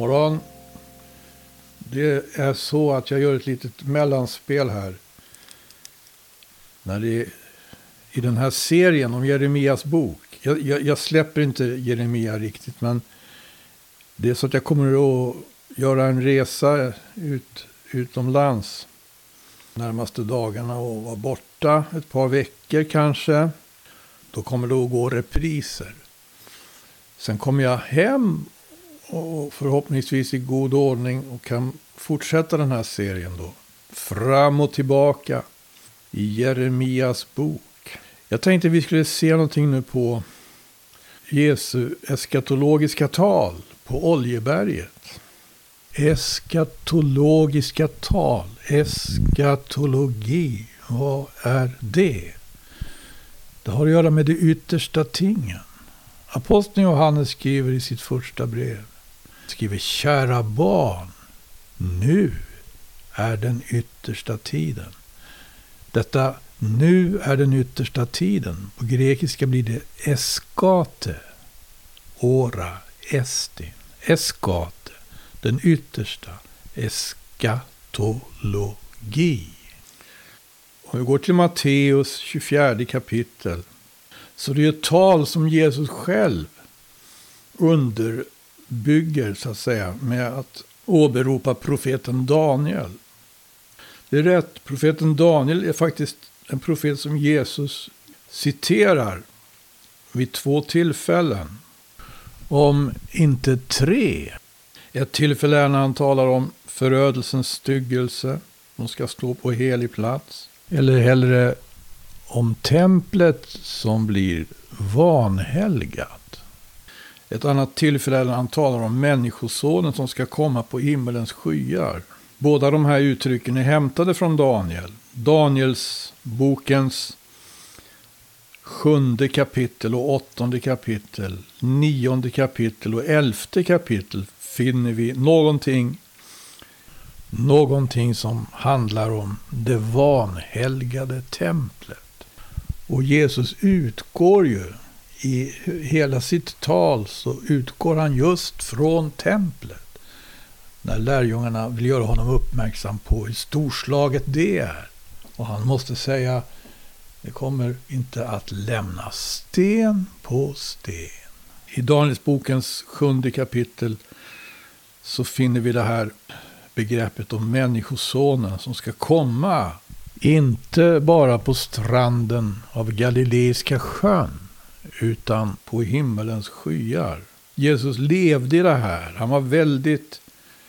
morgon. Det är så att jag gör ett litet mellanspel här. När det i den här serien om Jeremias bok. Jag, jag, jag, släpper inte Jeremia riktigt, men det är så att jag kommer att göra en resa ut, utomlands närmaste dagarna och vara borta ett par veckor kanske. Då kommer det att gå repriser. Sen kommer jag hem och förhoppningsvis i god ordning och kan fortsätta den här serien då. Fram och tillbaka i Jeremias bok. Jag tänkte vi skulle se någonting nu på Jesu eskatologiska tal på Oljeberget. Eskatologiska tal, eskatologi, vad är det? Det har att göra med de yttersta tingen. Aposteln Johannes skriver i sitt första brev, skriver kära barn, nu är den yttersta tiden. Detta nu är den yttersta tiden. På grekiska blir det eskate. Ora estin. Eskate. Den yttersta. Eskatologi. Om vi går till Matteus 24 kapitel. Så det är ett tal som Jesus själv under bygger så att säga med att åberopa profeten Daniel. Det är rätt, profeten Daniel är faktiskt en profet som Jesus citerar vid två tillfällen. Om inte tre. Ett tillfälle är när han talar om förödelsens styggelse. De ska stå på helig plats. Eller hellre om templet som blir vanhelgat. Ett annat tillfälle när han talar om människosonen som ska komma på himmelens skyar. Båda de här uttrycken är hämtade från Daniel. Daniels bokens sjunde kapitel och åttonde kapitel, nionde kapitel och elfte kapitel finner vi någonting, någonting som handlar om det vanhelgade templet. Och Jesus utgår ju i hela sitt tal så utgår han just från templet. När lärjungarna vill göra honom uppmärksam på hur storslaget det är. Och han måste säga, det kommer inte att lämna sten på sten. I Danielsbokens sjunde kapitel så finner vi det här begreppet om människosonen som ska komma. Inte bara på stranden av Galileiska sjön, utan på himmelens skyar. Jesus levde i det här. Han var väldigt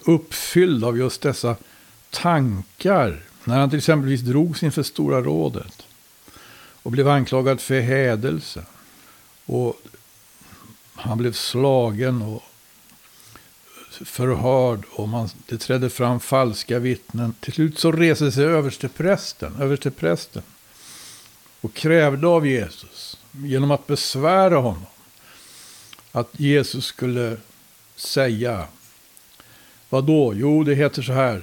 uppfylld av just dessa tankar när han till exempelvis drogs inför Stora rådet och blev anklagad för hädelse. Och han blev slagen och förhörd och man, det trädde fram falska vittnen. Till slut så reste sig översteprästen, översteprästen och krävde av Jesus, genom att besvära honom, att Jesus skulle säga, vad då? Jo, det heter så här,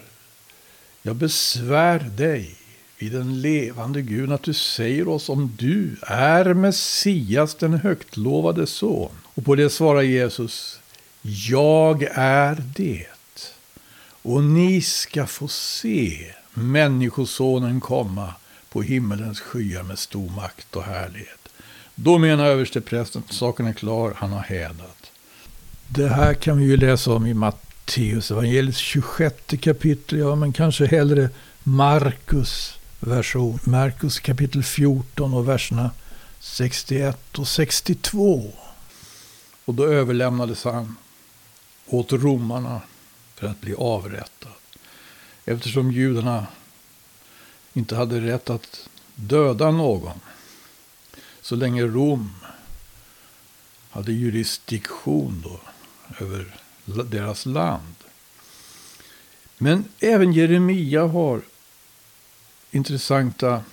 jag besvär dig vid den levande Gud att du säger oss om du är Messias, den högtlovade son. Och på det svarar Jesus, jag är det. Och ni ska få se Människosonen komma på himmelens skyar med stor makt och härlighet. Då menar översteprästen att saken är klar, han har hädat. Det här kan vi ju läsa om i Matteus evangeliets 26 kapitel, ja men kanske hellre Markus version. Markus kapitel 14 och verserna 61 och 62. Och då överlämnades han åt romarna för att bli avrättad. Eftersom judarna inte hade rätt att döda någon så länge Rom hade jurisdiktion då över deras land. Men även Jeremia har intressanta...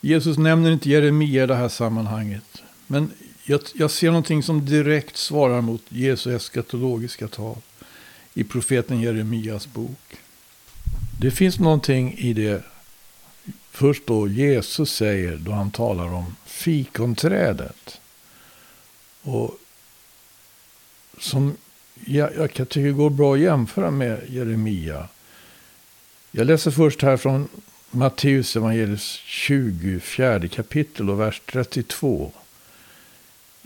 Jesus nämner inte Jeremia i det här sammanhanget. Men jag, jag ser någonting som direkt svarar mot Jesu eskatologiska tal i profeten Jeremias bok. Det finns någonting i det först då Jesus säger då han talar om fikonträdet. Och som jag, jag tycker går bra att jämföra med Jeremia. Jag läser först här från Matteus evangeliets 24 kapitel och vers 32.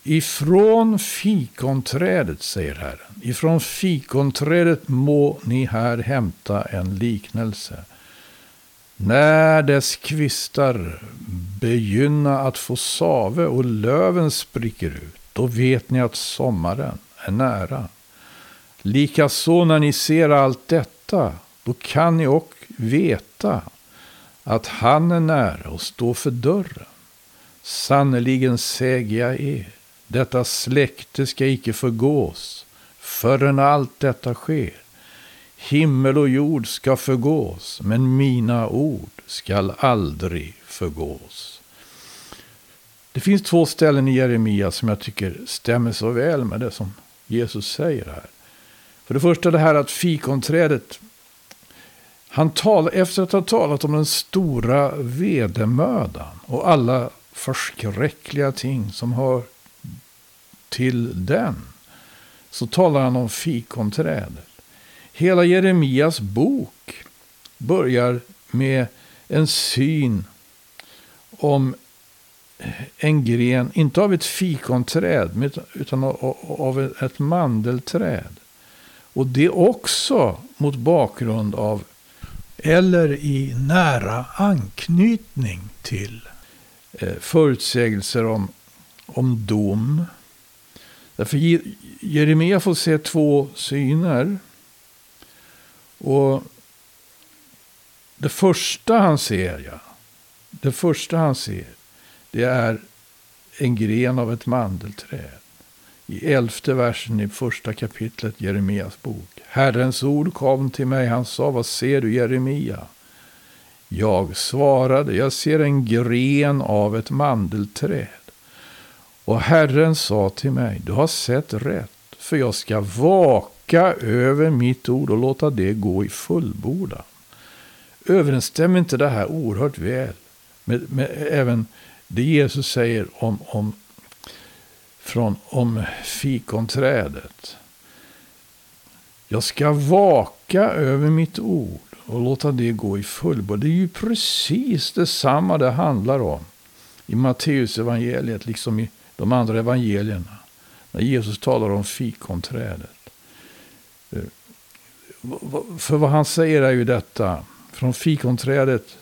Ifrån fikonträdet, säger Herren, ifrån fikonträdet må ni här hämta en liknelse. När dess kvistar begynna att få save och löven spricker ut, då vet ni att sommaren är nära. Likaså när ni ser allt detta, då kan ni och veta att han är nära och står för dörren. Sannerligen säger jag er, detta släkte ska icke förgås förrän allt detta sker. Himmel och jord ska förgås, men mina ord skall aldrig förgås. Det finns två ställen i Jeremia som jag tycker stämmer så väl med det som Jesus säger här. För det första det här att fikonträdet, han tal, efter att ha talat om den stora vedermödan och alla förskräckliga ting som hör till den, så talar han om fikonträdet. Hela Jeremias bok börjar med en syn om en gren, inte av ett fikonträd, utan av ett mandelträd. Och det också mot bakgrund av, eller i nära anknytning till, eh, förutsägelser om, om dom. Därför Jeremia får se två syner. Och det första han ser, ja. Det första han ser, det är en gren av ett mandelträd. I elfte versen i första kapitlet Jeremias bok. Herrens ord kom till mig, han sa, vad ser du Jeremia? Jag svarade, jag ser en gren av ett mandelträd. Och Herren sa till mig, du har sett rätt, för jag ska vaka över mitt ord och låta det gå i fullbordan. Överensstämmer inte det här oerhört väl med, med även det Jesus säger om, om, från, om fikonträdet? Jag ska vaka över mitt ord och låta det gå i fullbordan. Det är ju precis detsamma det handlar om i Matteus evangeliet liksom i de andra evangelierna. När Jesus talar om fikonträdet. För vad han säger är ju detta. Från fikonträdet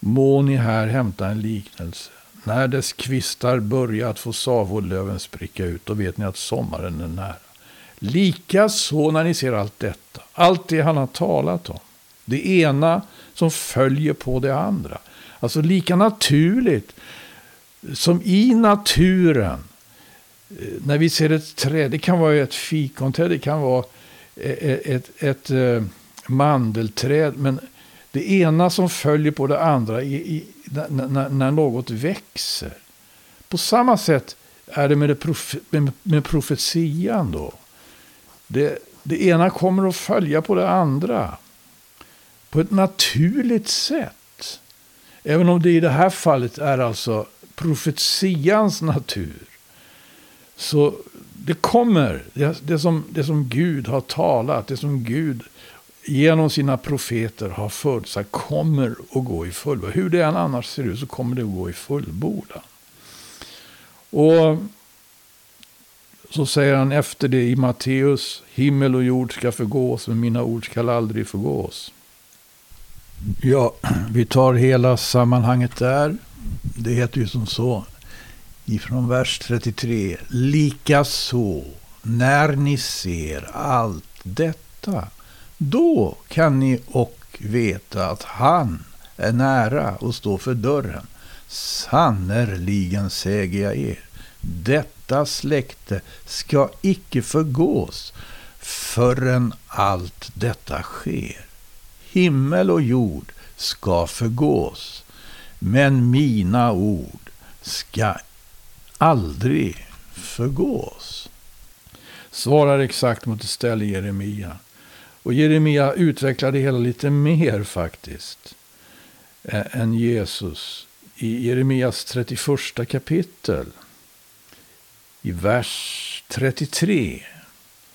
må ni här hämta en liknelse. När dess kvistar börjar att få savolöven spricka ut, då vet ni att sommaren är nära. Likaså när ni ser allt detta, allt det han har talat om. Det ena som följer på det andra. Alltså lika naturligt som i naturen. Eh, när vi ser ett träd, det kan vara ett fikonträd, det kan vara ett, ett, ett, eh, mandelträd. Men det ena som följer på det andra i, i, när, när, något växer. På samma sätt är det med, det profe, med, med profetian då. Det, det ena kommer att följa på det andra. På ett naturligt sätt. Även om det i det här fallet är alltså profetians natur. Så det kommer, det, det, som, det som Gud har talat, det som Gud genom sina profeter har förutsagt kommer att gå i fullbordan. Hur det än annars ser ut så kommer det att gå i fullbordan. Och så säger han efter det i Matteus, himmel och jord ska förgås, men mina ord ska aldrig förgås. Ja, vi tar hela sammanhanget där. Det heter ju som så, ifrån vers 33. Likaså, när ni ser allt detta, då kan ni och veta att han är nära och står för dörren. Sannerligen säger jag er, detta släkte ska icke förgås förrän allt detta sker. Himmel och jord ska förgås, men mina ord ska aldrig förgås. Svarar exakt mot det ställe Jeremia. Och Jeremia utvecklar det hela lite mer faktiskt. Eh, än Jesus. I Jeremias 31 kapitel. I vers 33.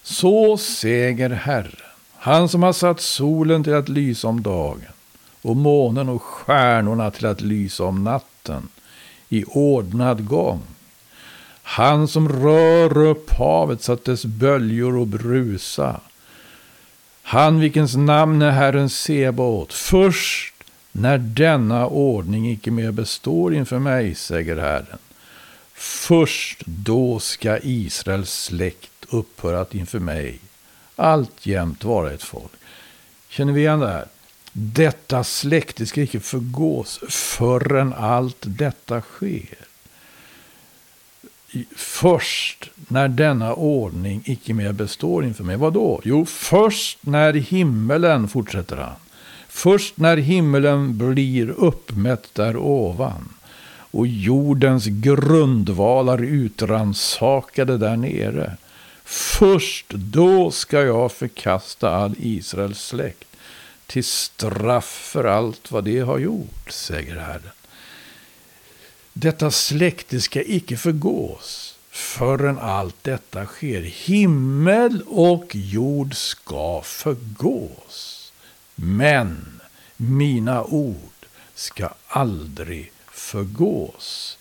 Så säger Herren, han som har satt solen till att lysa om dagen och månen och stjärnorna till att lysa om natten i ordnad gång. Han som rör upp havet så att dess böljor och brusa. Han vilkens namn är Herren Sebaot. Först när denna ordning icke mer består inför mig, säger Herren. Först då ska Israels släkt upphöra att inför mig alltjämt vara ett folk. Känner vi igen det här? Detta släkte ska icke förgås förrän allt detta sker. Först när denna ordning icke mer består inför mig. Vad då? Jo, först när himmelen, fortsätter han. Först när himmelen blir uppmätt där ovan och jordens grundvalar utransakade där nere. Först då ska jag förkasta all Israels släkt till straff för allt vad det har gjort, säger Herren. Detta släkte ska icke förgås förrän allt detta sker. Himmel och jord ska förgås. Men mina ord ska aldrig förgås.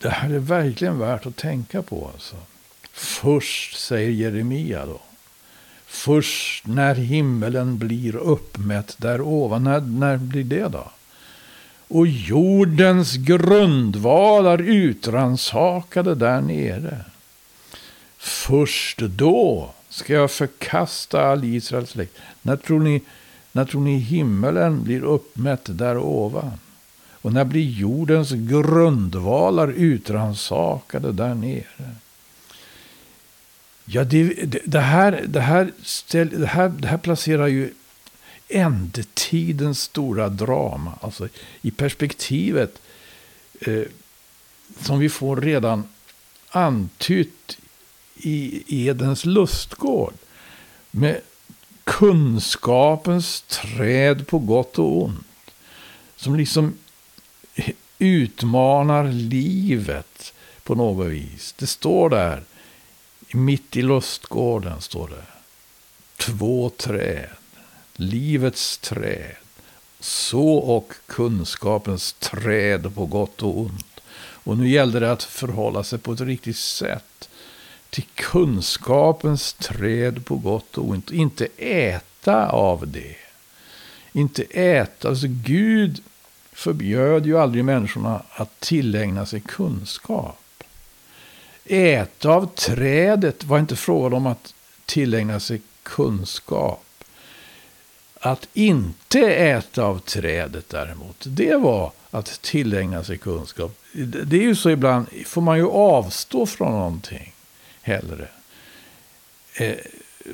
Det här är verkligen värt att tänka på. Alltså. Först, säger Jeremia då. Först när himmelen blir uppmätt där ovan. När, när blir det då? Och jordens grundvalar utransakade där nere. Först då ska jag förkasta all Israels släkt. När tror ni, när tror ni himmelen blir uppmätt där ovan? Och när blir jordens grundvalar utransakade där nere? Ja, det, det, det, här, det, här ställ, det, här, det här placerar ju ändtidens stora drama. Alltså i perspektivet eh, som vi får redan antytt i Edens lustgård. Med kunskapens träd på gott och ont. Som liksom utmanar livet på något vis. Det står där mitt i lustgården står det. Två träd. Livets träd. Så och kunskapens träd på gott och ont. Och nu gällde det att förhålla sig på ett riktigt sätt till kunskapens träd på gott och ont. Inte äta av det. Inte äta. Alltså Gud förbjöd ju aldrig människorna att tillägna sig kunskap äta av trädet var inte frågan om att tillägna sig kunskap. Att inte äta av trädet däremot, det var att tillägna sig kunskap. Det är ju så ibland, får man ju avstå från någonting hellre. Eh,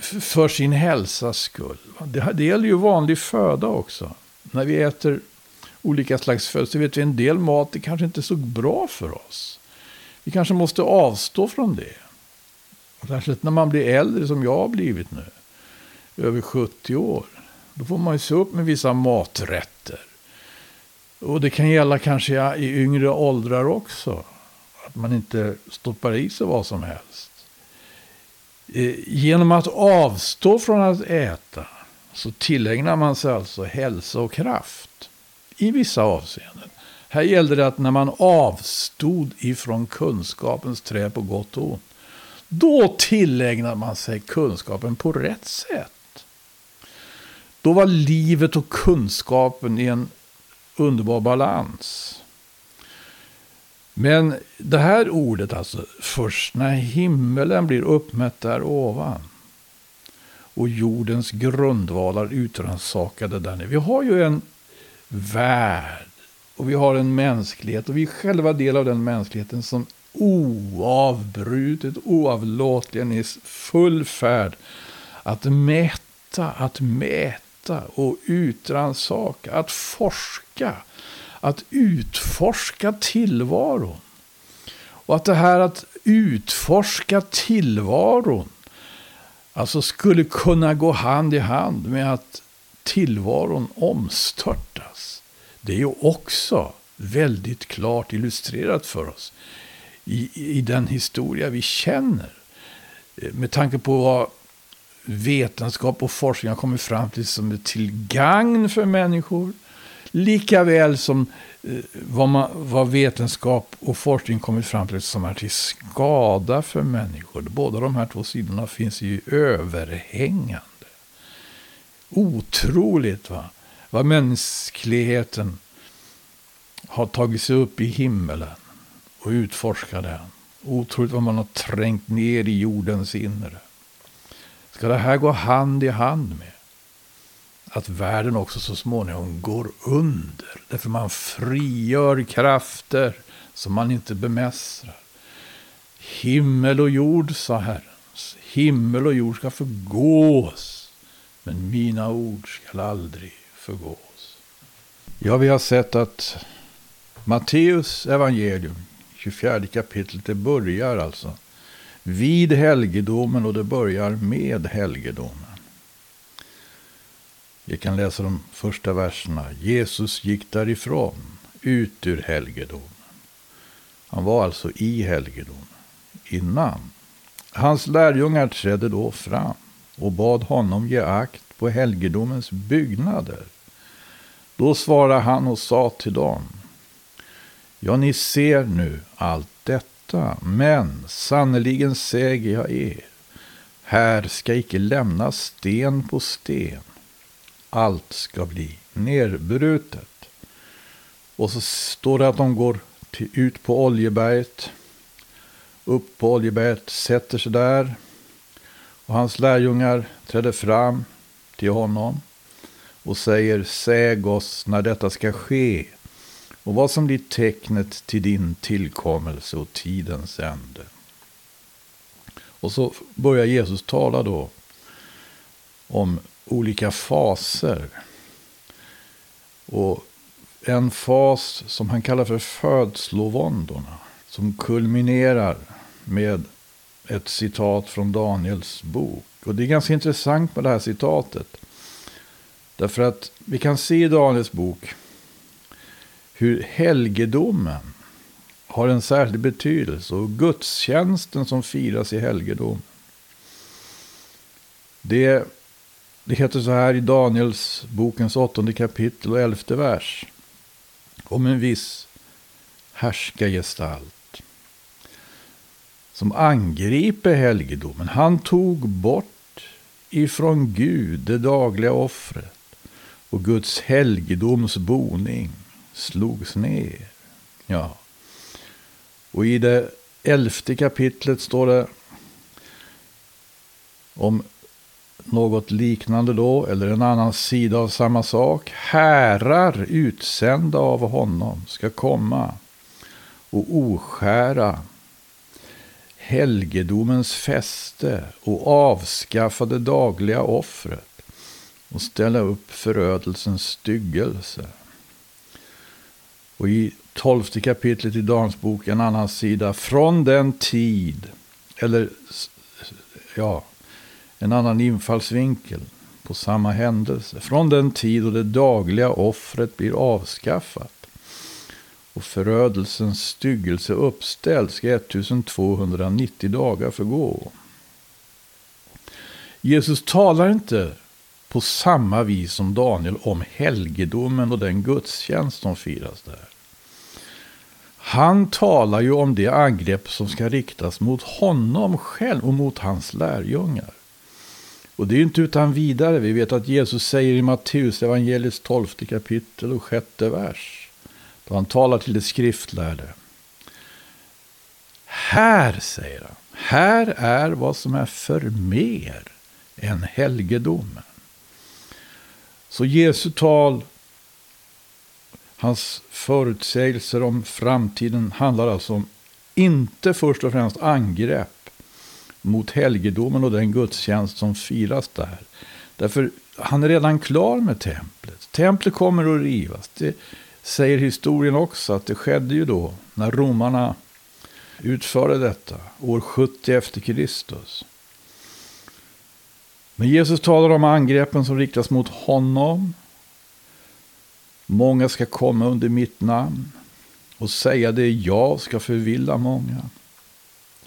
för sin hälsas skull. Det, det gäller ju vanlig föda också. När vi äter olika slags föda så vet vi en del mat det kanske inte är så bra för oss. Vi kanske måste avstå från det. Särskilt när man blir äldre som jag har blivit nu. Över 70 år. Då får man ju se upp med vissa maträtter. Och det kan gälla kanske i yngre åldrar också. Att man inte stoppar i sig vad som helst. Eh, genom att avstå från att äta så tillägnar man sig alltså hälsa och kraft. I vissa avseenden. Här gällde det att när man avstod ifrån kunskapens trä på gott och ont. Då tillägnar man sig kunskapen på rätt sätt. Då var livet och kunskapen i en underbar balans. Men det här ordet alltså, först när himmelen blir uppmätt där ovan. Och jordens grundvalar utransakade där nere. Vi har ju en värld och vi har en mänsklighet och vi är själva del av den mänskligheten som oavbrutet, oavlåtligen är full färd att mäta, att mäta och utransaka, att forska, att utforska tillvaron. Och att det här att utforska tillvaron alltså skulle kunna gå hand i hand med att tillvaron omstörtas. Det är ju också väldigt klart illustrerat för oss i, i den historia vi känner. Eh, med tanke på vad vetenskap och forskning har kommit fram till som är till gagn för människor. Lika väl som eh, vad, man, vad vetenskap och forskning kommit fram till som är till skada för människor. Båda de här två sidorna finns ju överhängande. Otroligt va? vad mänskligheten har tagit sig upp i himmelen och utforskat den. Otroligt vad man har trängt ner i jordens inre. Ska det här gå hand i hand med att världen också så småningom går under? Därför man frigör krafter som man inte bemästrar. Himmel och jord, sa Herren. Himmel och jord ska förgås, men mina ord skall aldrig förgås. Ja, vi har sett att Matteus evangelium, 24 kapitlet, det börjar alltså vid helgedomen och det börjar med helgedomen. Vi kan läsa de första verserna. Jesus gick därifrån, ut ur helgedomen. Han var alltså i helgedomen, innan. Hans lärjungar trädde då fram och bad honom ge akt på helgedomens byggnader. Då svarade han och sa till dem. Ja, ni ser nu allt detta, men sannerligen säger jag er, här ska icke lämnas sten på sten. Allt ska bli nerbrutet. Och så står det att de går till, ut på Oljeberget, upp på Oljeberget, sätter sig där. Och hans lärjungar träder fram till honom och säger, säg oss när detta ska ske och vad som blir tecknet till din tillkommelse och tidens ände. Och så börjar Jesus tala då om olika faser. Och en fas som han kallar för födslovåndorna. Som kulminerar med ett citat från Daniels bok. Och det är ganska intressant med det här citatet. Därför att vi kan se i Daniels bok hur helgedomen har en särskild betydelse. Och gudstjänsten som firas i helgedom. Det, det heter så här i Daniels bokens åttonde kapitel och elfte vers. Om en viss härskargestalt. Som angriper helgedomen. Han tog bort ifrån Gud det dagliga offret. Och Guds helgedoms boning slogs ner. Ja. Och i det elfte kapitlet står det om något liknande då, eller en annan sida av samma sak. Härar utsända av honom ska komma och oskära helgedomens fäste och avskaffa det dagliga offret och ställa upp förödelsens styggelse. Och i tolfte kapitlet i Dans bok, en annan sida, från den tid, eller ja, en annan infallsvinkel på samma händelse. Från den tid då det dagliga offret blir avskaffat och förödelsens styggelse uppställd ska 1290 dagar förgå. Jesus talar inte på samma vis som Daniel om helgedomen och den gudstjänst som firas där. Han talar ju om det angrepp som ska riktas mot honom själv och mot hans lärjungar. Och det är ju inte utan vidare. Vi vet att Jesus säger i Matteus evangeliets tolfte kapitel och sjätte vers. Då han talar till de skriftlärde. Här, säger han, här är vad som är för mer än helgedomen. Så Jesu tal Hans förutsägelser om framtiden handlar alltså om inte först och främst angrepp mot helgedomen och den gudstjänst som firas där. Därför han är redan klar med templet. Templet kommer att rivas. Det säger historien också att det skedde ju då när romarna utförde detta år 70 efter Kristus. Men Jesus talar om angreppen som riktas mot honom Många ska komma under mitt namn och säga det jag ska förvilla många.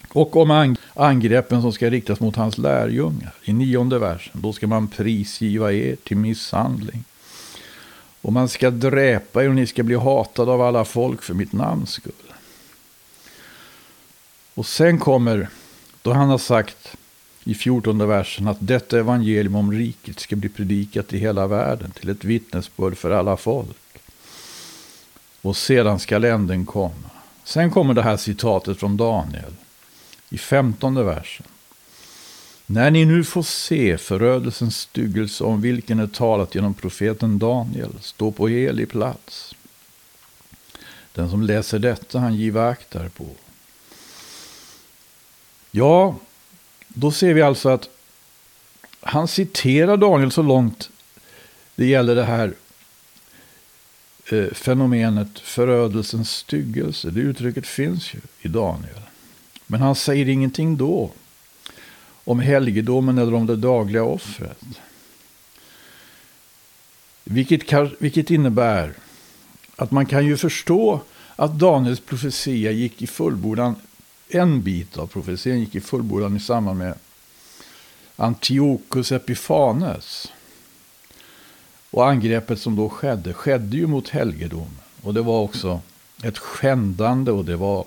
Och om angreppen som ska riktas mot hans lärjungar. I nionde versen, då ska man prisgiva er till misshandling. Och man ska dräpa er och ni ska bli hatade av alla folk för mitt namns skull. Och sen kommer, då han har sagt i fjortonde versen att detta evangelium om riket ska bli predikat i hela världen till ett vittnesbörd för alla folk. Och sedan skall änden komma. Sen kommer det här citatet från Daniel i femtonde versen. När ni nu får se förödelsens styggelse om vilken är talat genom profeten Daniel, stå på helig plats. Den som läser detta han giva akt på. Ja, då ser vi alltså att han citerar Daniel så långt det gäller det här eh, fenomenet förödelsens styggelse. Det uttrycket finns ju i Daniel. Men han säger ingenting då om helgedomen eller om det dagliga offret. Vilket, vilket innebär att man kan ju förstå att Daniels profetia gick i fullbordan. En bit av profetian gick i fullbordan i samband med Antiochus Epifanes. Och angreppet som då skedde, skedde ju mot helgedomen. Och det var också ett skändande och det var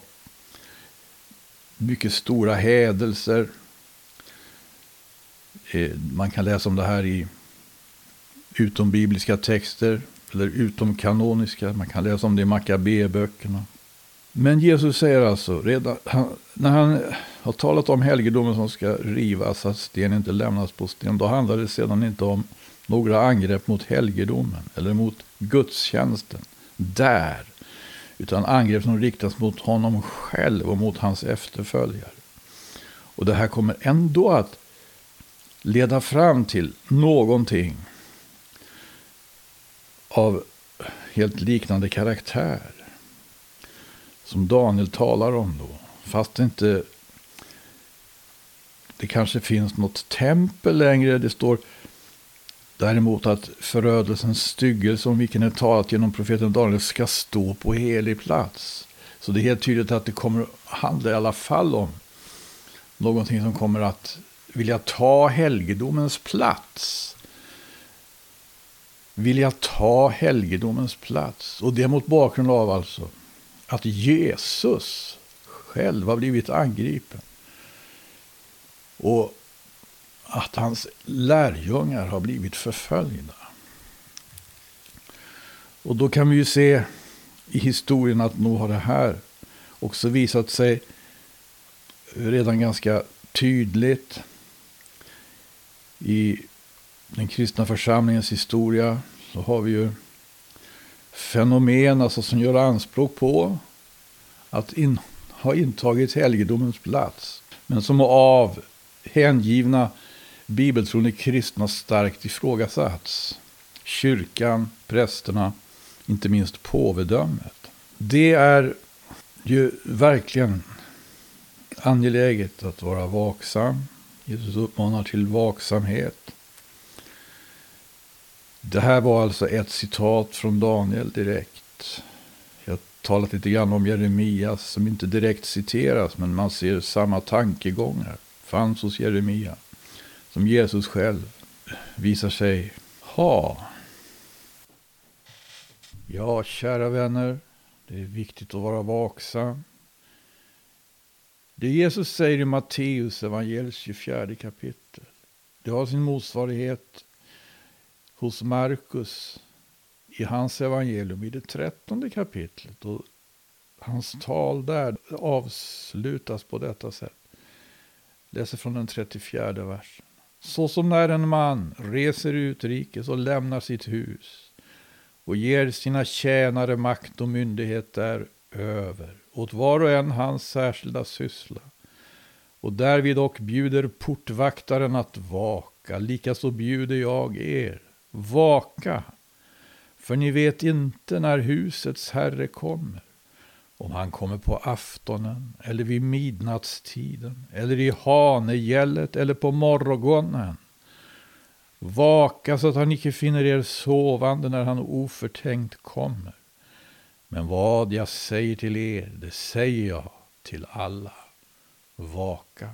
mycket stora hädelser. Eh, man kan läsa om det här i utombibliska texter eller utomkanoniska. Man kan läsa om det i Makabeböckerna. Men Jesus säger alltså, redan, han, när han har talat om helgedomen som ska rivas, att sten inte lämnas på sten, då handlar det sedan inte om några angrepp mot helgedomen eller mot gudstjänsten. Där utan angrepp som riktas mot honom själv och mot hans efterföljare. Och det här kommer ändå att leda fram till någonting av helt liknande karaktär. Som Daniel talar om då. Fast det inte det kanske finns något tempel längre. Det står Däremot att förödelsens styggelse om vilken är talat genom profeten Daniel ska stå på helig plats. Så det är helt tydligt att det kommer att handla i alla fall om någonting som kommer att vilja ta helgedomens plats. Vilja ta helgedomens plats. Och det mot bakgrund av alltså att Jesus själv har blivit angripen. Och att hans lärjungar har blivit förföljda. Och då kan vi ju se i historien att nog har det här också visat sig redan ganska tydligt i den kristna församlingens historia. Så har vi ju fenomen alltså som gör anspråk på att in, ha intagit helgedomens plats. Men som av hängivna bibeltroende kristna starkt ifrågasatts. Kyrkan, prästerna, inte minst påvedömet. Det är ju verkligen angeläget att vara vaksam. Jesus uppmanar till vaksamhet. Det här var alltså ett citat från Daniel direkt. Jag har talat lite grann om Jeremias som inte direkt citeras men man ser samma tankegångar. Fanns hos Jeremia som Jesus själv visar sig ha. Ja, kära vänner, det är viktigt att vara vaksam. Det Jesus säger i Matteus evangeliets 24 kapitel, det har sin motsvarighet hos Markus i hans evangelium i det trettonde kapitlet. Och hans tal där avslutas på detta sätt. Läser från den 34 versen. Så som när en man reser utrikes och lämnar sitt hus och ger sina tjänare makt och myndighet däröver, åt var och en hans särskilda syssla, och därvid och bjuder portvaktaren att vaka, likaså bjuder jag er, vaka, för ni vet inte när husets herre kommer om han kommer på aftonen eller vid midnattstiden eller i hanegället eller på morgonen. Vaka så att han icke finner er sovande när han oförtänkt kommer. Men vad jag säger till er, det säger jag till alla. Vaka.